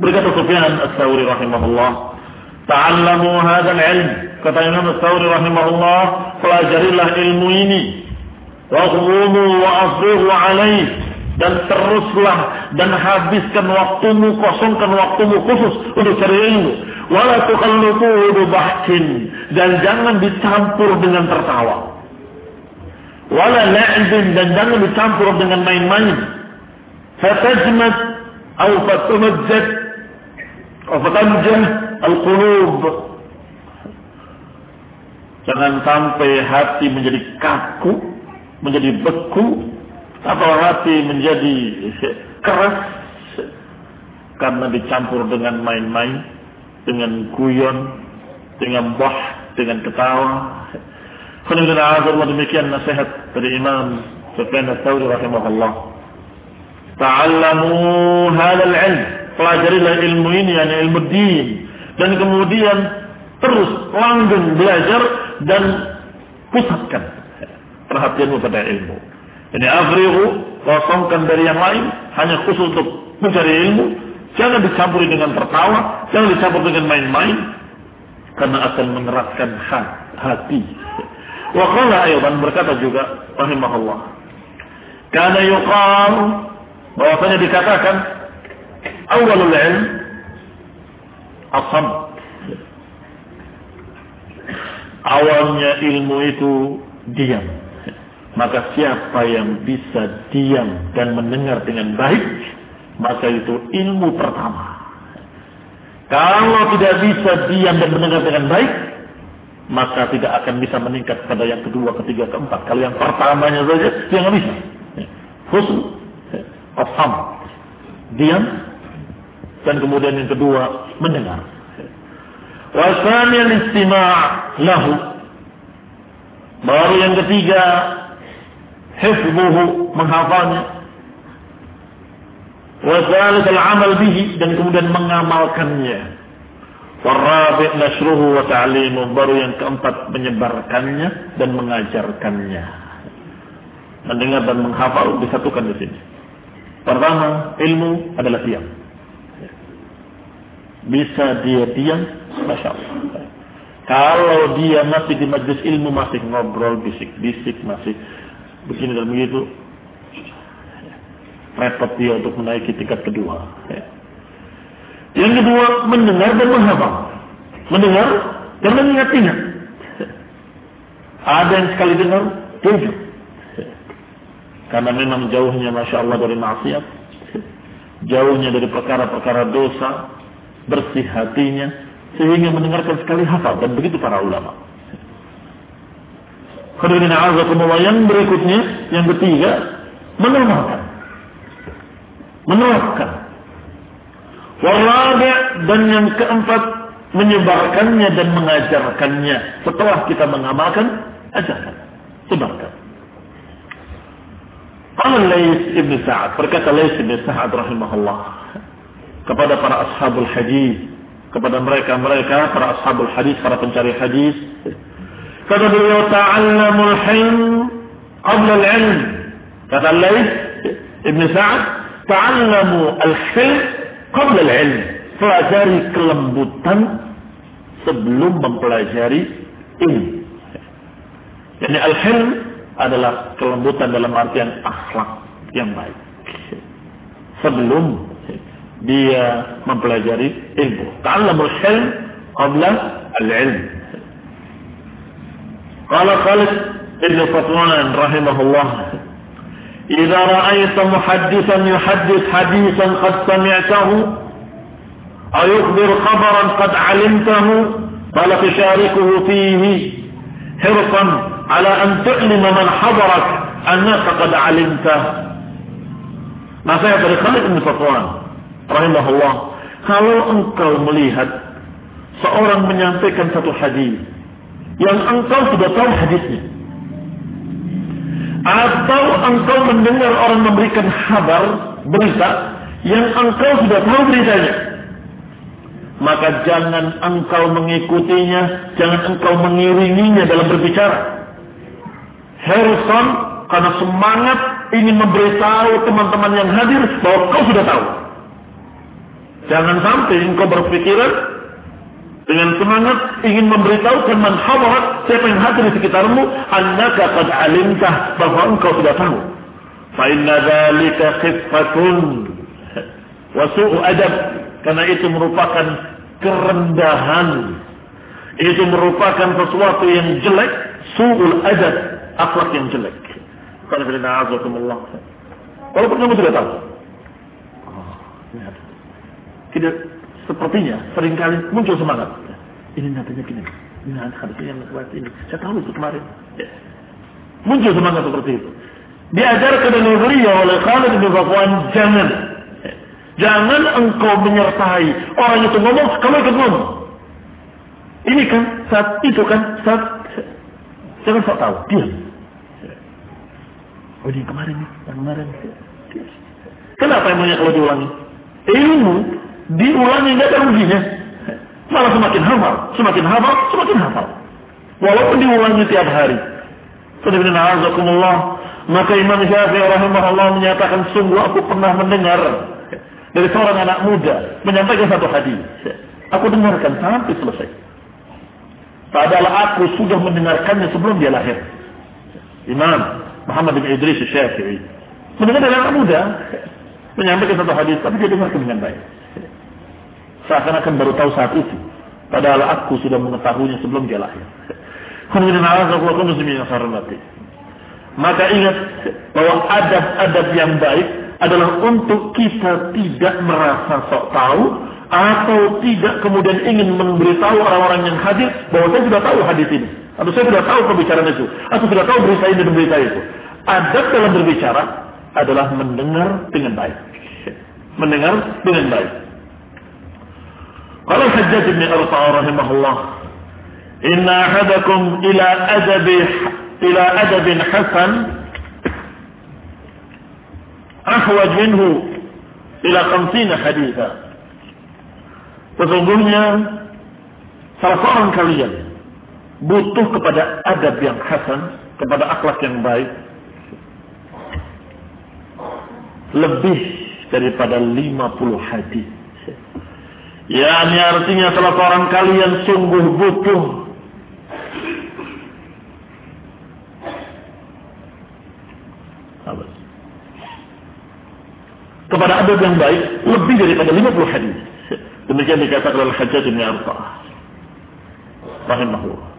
Berkata Sufyan Ats-Tsauri rahimahullah, "Ta'allamu hadzal ilm." Kata Imam Ats-Tsauri rahimahullah, pelajarilah ilmu ini. Wa qumu wa afrighu alaih. Dan teruslah dan habiskan waktumu kosongkan waktumu khusus untuk cari ilmu. Wala tukhalliquhu bahkin dan jangan dicampur dengan tertawa. Wala la'bin dan jangan dicampur dengan main-main. Fatajmat atau fatumajjad atau fatamjah al-qulub jangan sampai hati menjadi kaku menjadi beku atau hati menjadi keras karena dicampur dengan main-main, dengan guyon, dengan bah, dengan ketawa. Alhamdulillah demikian nasihat dari Imam Sufyan Ats-Tsauri rahimahullah. Ta'allamu hadzal ilm. Pelajarilah ilmu ini, yani ilmu din. Dan kemudian terus langgeng belajar dan pusatkan perhatianmu pada ilmu. Ini afrihu, kosongkan dari yang lain, hanya khusus untuk mencari ilmu. Jangan dicampuri dengan tertawa, jangan dicampur dengan main-main, karena akan mengeratkan hati. Wa qala aydan berkata juga rahimahullah. Karena yuqal bahwasanya dikatakan awalul ilm asam. Awalnya ilmu itu diam maka siapa yang bisa diam dan mendengar dengan baik, maka itu ilmu pertama. Kalau tidak bisa diam dan mendengar dengan baik, maka tidak akan bisa meningkat pada yang kedua, ketiga, keempat. Kalau yang pertamanya saja, dia nggak bisa. Khusus, afham, diam, dan kemudian yang kedua mendengar. Wasanya istima' lahu. Baru yang ketiga hifzuhu menghafalnya wa al-amal bihi dan kemudian mengamalkannya Warabi' nasruhu wa ta'limu baru yang keempat menyebarkannya dan mengajarkannya. Mendengar dan menghafal disatukan di sini. Pertama, ilmu adalah diam. Bisa dia diam, masya Allah. Kalau dia masih di majlis ilmu masih ngobrol bisik-bisik masih begini dan begitu repot dia untuk menaiki tingkat kedua. Yang kedua mendengar dan menghafal. Mendengar dan mengingat-ingat. Ada yang sekali dengar tujuh karena memang jauhnya Masya Allah dari maksiat. Jauhnya dari perkara-perkara dosa bersih hatinya sehingga mendengarkan sekali hafal dan begitu para ulama yang berikutnya, yang ketiga, mengamalkan. Menerapkan. Warabi' dan yang keempat, menyebarkannya dan mengajarkannya. Setelah kita mengamalkan, ajarkan. Sebarkan. Qala Lais ibn Sa'ad, berkata Lais ibn Sa'ad rahimahullah kepada para ashabul hadis, kepada mereka-mereka para ashabul hadis, para pencari hadis, Kata beliau, ta'allamul hilm qabla al-ilm. Kata Laid Ibn Sa'ad, ta'allamu al-hilm qabla al-ilm. Pelajari kelembutan sebelum mempelajari ilmu. Jadi al-hilm adalah kelembutan dalam artian akhlak yang baik. Sebelum dia mempelajari ilmu. Ta'allamul hilm qabla al-ilm. خالد بن صفوان رحمه الله إذا رأيت محدثا يحدث حديثا قد سمعته أو يخبر خبرا قد علمته فلا تشاركه فيه حرصا على أن تعلم من حضرك أنك قد علمته Nasihat dari Khalid bin Safwan rahimahullah, kalau engkau melihat seorang menyampaikan satu hadis yang engkau sudah tahu hadisnya. Atau engkau mendengar orang memberikan kabar, berita, yang engkau sudah tahu beritanya. Maka jangan engkau mengikutinya, jangan engkau mengiringinya dalam berbicara. Harrison karena semangat ingin memberitahu teman-teman yang hadir bahwa kau sudah tahu. Jangan sampai engkau berpikiran dengan semangat ingin memberitahukan man hadarat siapa yang hadir di sekitarmu annaka qad alimtah bahwa engkau sudah tahu. Fa inna dzalika su'u adab. Karena itu merupakan kerendahan. Itu merupakan sesuatu yang jelek su'ul adab akhlak yang jelek. Walaupun kamu sudah tahu. Oh, tidak sepertinya sering kali muncul semangat. Ini nantinya gini, ini harusnya yang lewat ini. Saya tahu itu kemarin. Ya. Muncul semangat seperti itu. Diajarkan oleh beliau oleh Khalid bin Safwan, jangan. Ya. Jangan engkau menyertai orang itu ngomong, kamu ikut ngomong. Ini kan saat itu kan saat jangan sok tahu, diam. Ya. Oh ini kemarin yang kemarin. Kenapa emangnya kalau diulangi? Ilmu diulangi nggak ada ruginya. Malah semakin hafal, semakin hafal, semakin hafal. Walaupun diulangi tiap hari. Maka Imam Syafi'i rahimahullah menyatakan sungguh aku pernah mendengar dari seorang anak muda menyampaikan satu hadis. Aku dengarkan sampai selesai. Padahal aku sudah mendengarkannya sebelum dia lahir. Imam Muhammad bin Idris Syafi'i mendengar dari anak muda menyampaikan satu hadis, tapi dia dengarkan dengan baik. Seakan-akan baru tahu saat itu. Padahal aku sudah mengetahuinya sebelum dia lahir. Maka ingat bahwa adab-adab yang baik adalah untuk kita tidak merasa sok tahu atau tidak kemudian ingin memberitahu orang-orang yang hadir bahwa saya sudah tahu hadis ini atau saya sudah tahu pembicaraan itu atau sudah tahu berita ini dan berita itu. Adab dalam berbicara adalah mendengar dengan baik. Mendengar dengan baik. Qala Hajjaj bin Arta'a rahimahullah, "Inna ahadakum ila adabi ila adabin hasan ahwaj minhu ila 50 haditha." Sesungguhnya salah seorang kalian butuh kepada adab yang hasan, kepada akhlak yang baik lebih daripada 50 hadis. Ya, ini artinya salah seorang kalian sungguh butuh kepada adab yang baik lebih daripada 50 hadis. Demikian dikatakan oleh Hajjaj bin Arfah. Rahimahullah.